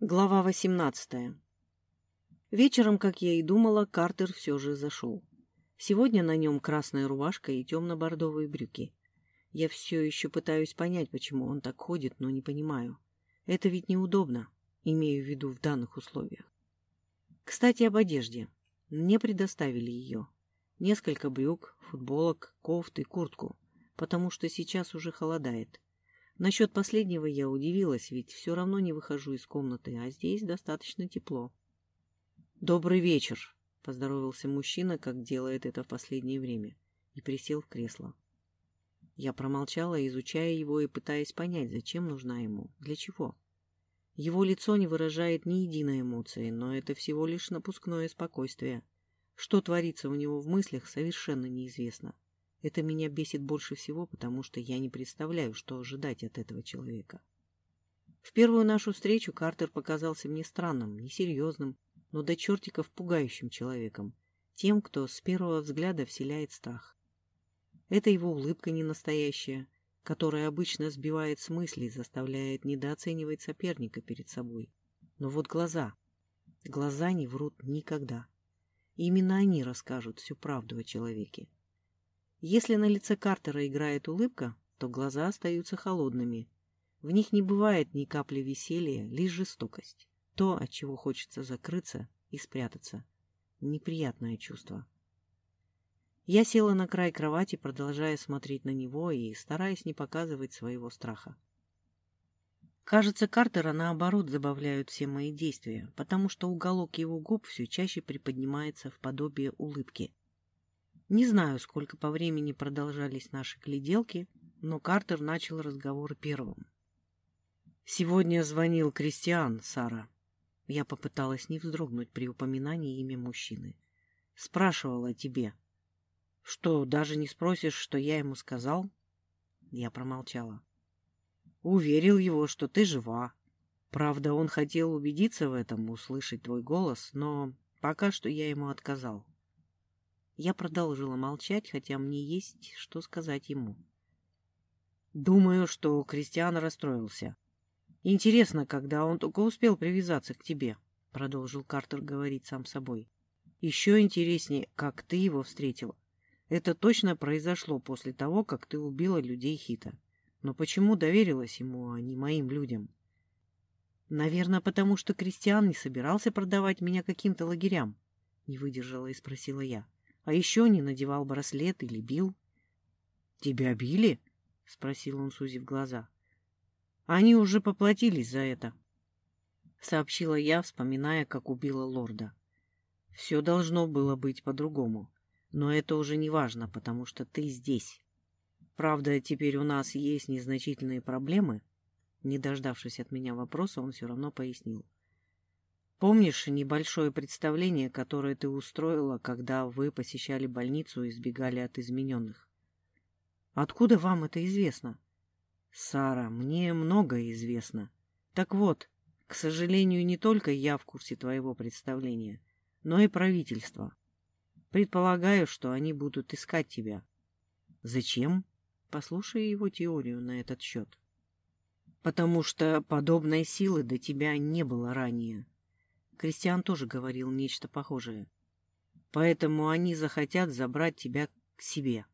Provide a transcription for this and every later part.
Глава 18. Вечером, как я и думала, Картер все же зашел. Сегодня на нем красная рубашка и темно-бордовые брюки. Я все еще пытаюсь понять, почему он так ходит, но не понимаю. Это ведь неудобно, имею в виду в данных условиях. Кстати, об одежде. Мне предоставили ее. Несколько брюк, футболок, кофты, куртку, потому что сейчас уже холодает. Насчет последнего я удивилась, ведь все равно не выхожу из комнаты, а здесь достаточно тепло. «Добрый вечер», — поздоровался мужчина, как делает это в последнее время, и присел в кресло. Я промолчала, изучая его и пытаясь понять, зачем нужна ему, для чего. Его лицо не выражает ни единой эмоции, но это всего лишь напускное спокойствие. Что творится у него в мыслях, совершенно неизвестно. Это меня бесит больше всего, потому что я не представляю, что ожидать от этого человека. В первую нашу встречу Картер показался мне странным, несерьезным, но до чертиков пугающим человеком, тем, кто с первого взгляда вселяет страх. Это его улыбка не настоящая, которая обычно сбивает с мыслей, заставляет недооценивать соперника перед собой. Но вот глаза. Глаза не врут никогда. Именно они расскажут всю правду о человеке. Если на лице Картера играет улыбка, то глаза остаются холодными. В них не бывает ни капли веселья, лишь жестокость. То, от чего хочется закрыться и спрятаться. Неприятное чувство. Я села на край кровати, продолжая смотреть на него и стараясь не показывать своего страха. Кажется, Картера, наоборот, забавляют все мои действия, потому что уголок его губ все чаще приподнимается в подобие улыбки. Не знаю, сколько по времени продолжались наши гляделки, но Картер начал разговор первым. «Сегодня звонил Кристиан, Сара». Я попыталась не вздрогнуть при упоминании имя мужчины. «Спрашивал о тебе». «Что, даже не спросишь, что я ему сказал?» Я промолчала. «Уверил его, что ты жива. Правда, он хотел убедиться в этом, услышать твой голос, но пока что я ему отказал. Я продолжила молчать, хотя мне есть что сказать ему. Думаю, что Кристиан расстроился. Интересно, когда он только успел привязаться к тебе, продолжил Картер говорить сам собой. Еще интереснее, как ты его встретила. Это точно произошло после того, как ты убила людей Хита. Но почему доверилась ему, а не моим людям? Наверное, потому что Кристиан не собирался продавать меня каким-то лагерям, не выдержала и спросила я. А еще не надевал браслет или бил. — Тебя били? — спросил он, сузив глаза. — Они уже поплатились за это, — сообщила я, вспоминая, как убила лорда. Все должно было быть по-другому. Но это уже не важно, потому что ты здесь. Правда, теперь у нас есть незначительные проблемы. Не дождавшись от меня вопроса, он все равно пояснил. — Помнишь небольшое представление, которое ты устроила, когда вы посещали больницу и избегали от измененных? Откуда вам это известно? Сара, мне многое известно. Так вот, к сожалению, не только я в курсе твоего представления, но и правительство. Предполагаю, что они будут искать тебя. Зачем? Послушай его теорию на этот счет. Потому что подобной силы до тебя не было ранее. Кристиан тоже говорил нечто похожее. Поэтому они захотят забрать тебя к себе.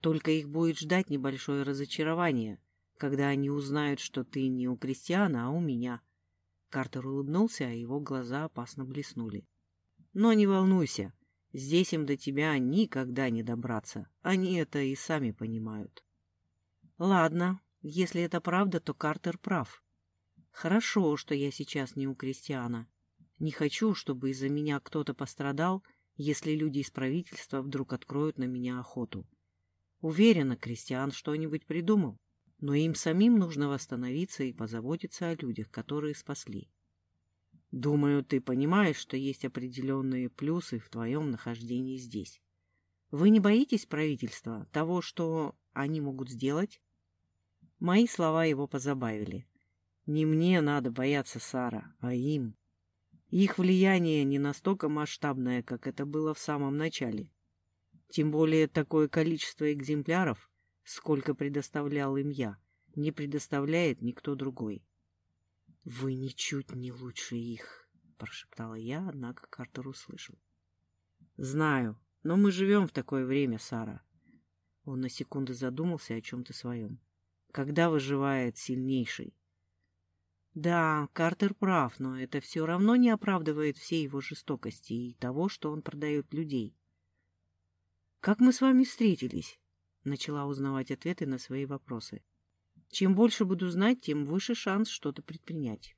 Только их будет ждать небольшое разочарование, когда они узнают, что ты не у Кристиана, а у меня. Картер улыбнулся, а его глаза опасно блеснули. Но не волнуйся, здесь им до тебя никогда не добраться. Они это и сами понимают. Ладно, если это правда, то Картер прав. Хорошо, что я сейчас не у Кристиана. Не хочу, чтобы из-за меня кто-то пострадал, если люди из правительства вдруг откроют на меня охоту. Уверена, Кристиан что-нибудь придумал, но им самим нужно восстановиться и позаботиться о людях, которые спасли. Думаю, ты понимаешь, что есть определенные плюсы в твоем нахождении здесь. Вы не боитесь правительства, того, что они могут сделать? Мои слова его позабавили. Не мне надо бояться Сара, а им. Их влияние не настолько масштабное, как это было в самом начале. Тем более такое количество экземпляров, сколько предоставлял им я, не предоставляет никто другой. «Вы ничуть не лучше их», — прошептала я, однако Картер услышал. «Знаю, но мы живем в такое время, Сара». Он на секунду задумался о чем-то своем. «Когда выживает сильнейший?» Да, Картер прав, но это все равно не оправдывает всей его жестокости и того, что он продает людей. «Как мы с вами встретились?» — начала узнавать ответы на свои вопросы. «Чем больше буду знать, тем выше шанс что-то предпринять».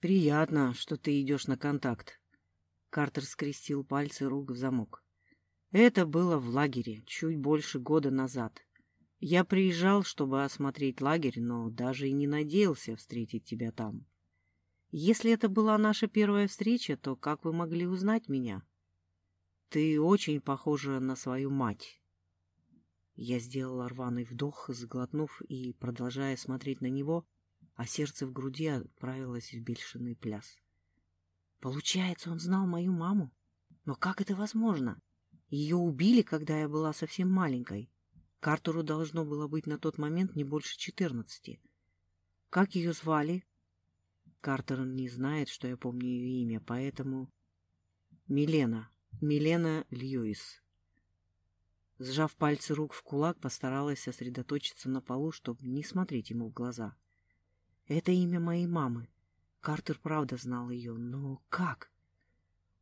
«Приятно, что ты идешь на контакт», — Картер скрестил пальцы рук в замок. «Это было в лагере чуть больше года назад. Я приезжал, чтобы осмотреть лагерь, но даже и не надеялся встретить тебя там. Если это была наша первая встреча, то как вы могли узнать меня? Ты очень похожа на свою мать. Я сделал рваный вдох, сглотнув и, продолжая смотреть на него, а сердце в груди отправилось в бешеный пляс. Получается, он знал мою маму? Но как это возможно? Ее убили, когда я была совсем маленькой. Картеру должно было быть на тот момент не больше четырнадцати. Как ее звали? Картер не знает, что я помню ее имя, поэтому... Милена. Милена Льюис. Сжав пальцы рук в кулак, постаралась сосредоточиться на полу, чтобы не смотреть ему в глаза. Это имя моей мамы. Картер правда знал ее, но как?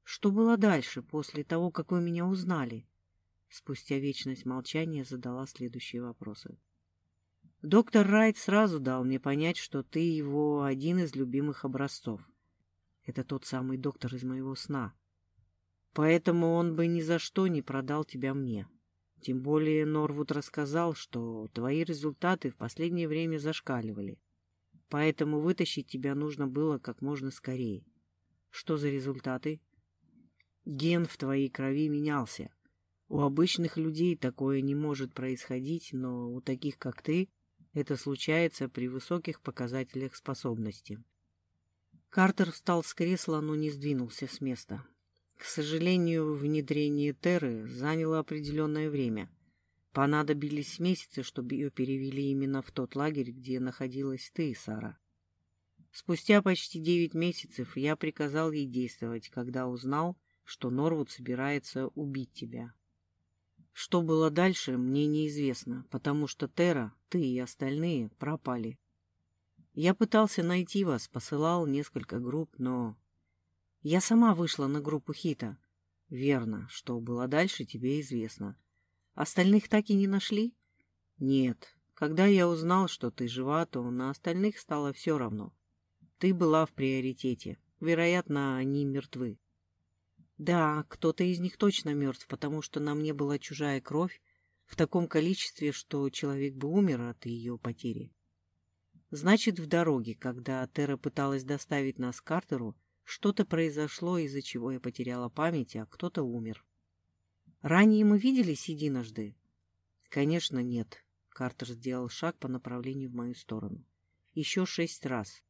Что было дальше, после того, как вы меня узнали? Спустя вечность молчания задала следующие вопросы. Доктор Райт сразу дал мне понять, что ты его один из любимых образцов. Это тот самый доктор из моего сна. Поэтому он бы ни за что не продал тебя мне. Тем более Норвуд рассказал, что твои результаты в последнее время зашкаливали. Поэтому вытащить тебя нужно было как можно скорее. Что за результаты? Ген в твоей крови менялся. У обычных людей такое не может происходить, но у таких, как ты, это случается при высоких показателях способности. Картер встал с кресла, но не сдвинулся с места. К сожалению, внедрение Терры заняло определенное время. Понадобились месяцы, чтобы ее перевели именно в тот лагерь, где находилась ты, Сара. Спустя почти девять месяцев я приказал ей действовать, когда узнал, что Норвуд собирается убить тебя. Что было дальше, мне неизвестно, потому что Тера, ты и остальные пропали. Я пытался найти вас, посылал несколько групп, но... Я сама вышла на группу Хита. Верно, что было дальше, тебе известно. Остальных так и не нашли? Нет. Когда я узнал, что ты жива, то на остальных стало все равно. Ты была в приоритете. Вероятно, они мертвы. Да, кто-то из них точно мертв, потому что на мне была чужая кровь в таком количестве, что человек бы умер от ее потери. Значит, в дороге, когда Тера пыталась доставить нас к Картеру, что-то произошло, из-за чего я потеряла память, а кто-то умер. Ранее мы виделись единожды? Конечно, нет. Картер сделал шаг по направлению в мою сторону. Еще шесть раз.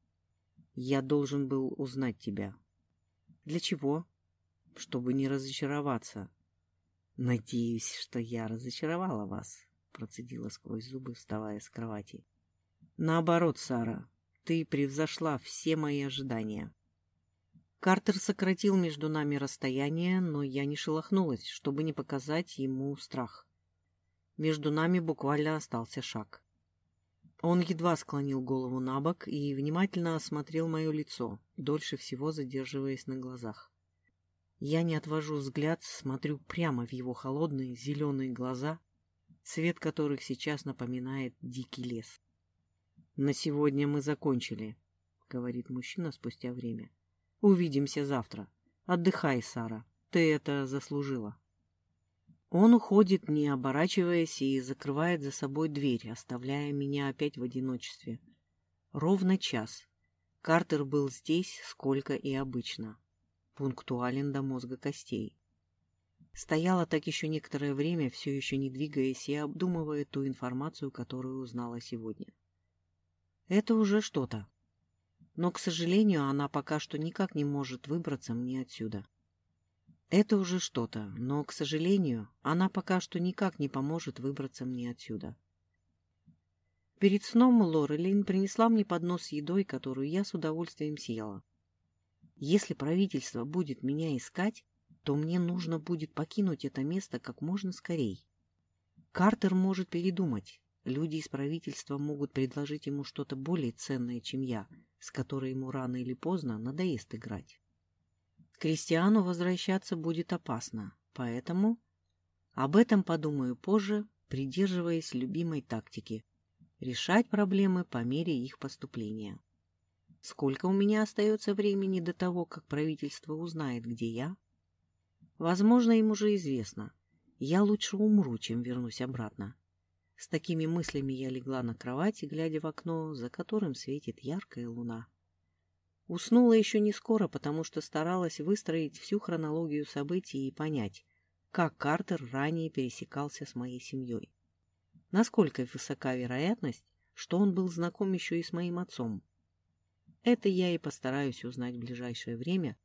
Я должен был узнать тебя. Для чего? Чтобы не разочароваться. «Надеюсь, что я разочаровала вас», — процедила сквозь зубы, вставая с кровати. «Наоборот, Сара, ты превзошла все мои ожидания». Картер сократил между нами расстояние, но я не шелохнулась, чтобы не показать ему страх. Между нами буквально остался шаг. Он едва склонил голову на бок и внимательно осмотрел мое лицо, дольше всего задерживаясь на глазах. Я не отвожу взгляд, смотрю прямо в его холодные зеленые глаза, цвет которых сейчас напоминает дикий лес. «На сегодня мы закончили», — говорит мужчина спустя время. «Увидимся завтра. Отдыхай, Сара. Ты это заслужила». Он уходит, не оборачиваясь, и закрывает за собой дверь, оставляя меня опять в одиночестве. Ровно час. Картер был здесь, сколько и обычно пунктуален до мозга костей. Стояла так еще некоторое время, все еще не двигаясь и обдумывая ту информацию, которую узнала сегодня. Это уже что-то. Но, к сожалению, она пока что никак не может выбраться мне отсюда. Это уже что-то, но, к сожалению, она пока что никак не поможет выбраться мне отсюда. Перед сном Лорелин принесла мне поднос с едой, которую я с удовольствием съела. Если правительство будет меня искать, то мне нужно будет покинуть это место как можно скорей. Картер может передумать. Люди из правительства могут предложить ему что-то более ценное, чем я, с которой ему рано или поздно надоест играть. К Кристиану возвращаться будет опасно, поэтому об этом подумаю позже, придерживаясь любимой тактики – решать проблемы по мере их поступления. Сколько у меня остается времени до того, как правительство узнает, где я? Возможно, им уже известно. Я лучше умру, чем вернусь обратно. С такими мыслями я легла на кровати, глядя в окно, за которым светит яркая луна. Уснула еще не скоро, потому что старалась выстроить всю хронологию событий и понять, как Картер ранее пересекался с моей семьей. Насколько высока вероятность, что он был знаком еще и с моим отцом. Это я и постараюсь узнать в ближайшее время,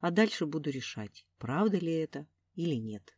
а дальше буду решать, правда ли это или нет.